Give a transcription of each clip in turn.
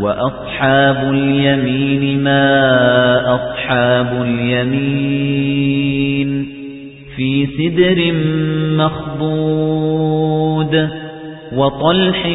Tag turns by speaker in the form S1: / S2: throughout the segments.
S1: وأصحاب اليمين ما أصحاب اليمين في سدر مخضود وطلح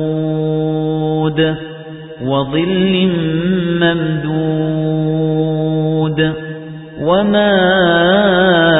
S1: منضود وظل ممدود وماء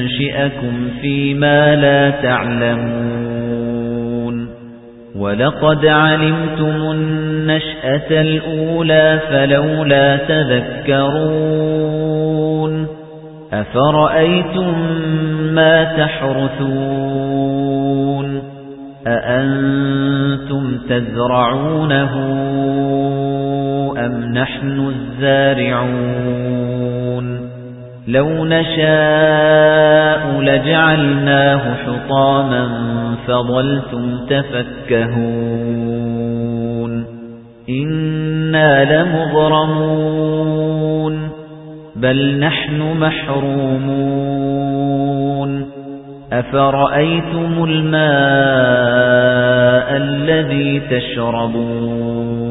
S1: وننشئكم فيما لا تعلمون ولقد علمتم النشأة الأولى فلولا تذكرون أفرأيتم ما تحرثون أأنتم تزرعونه أم نحن الزارعون لو نشاء لجعلناه حطاما فظلتم تفكهون إنا لمغرمون بل نحن محرومون أفرأيتم الماء الذي تشربون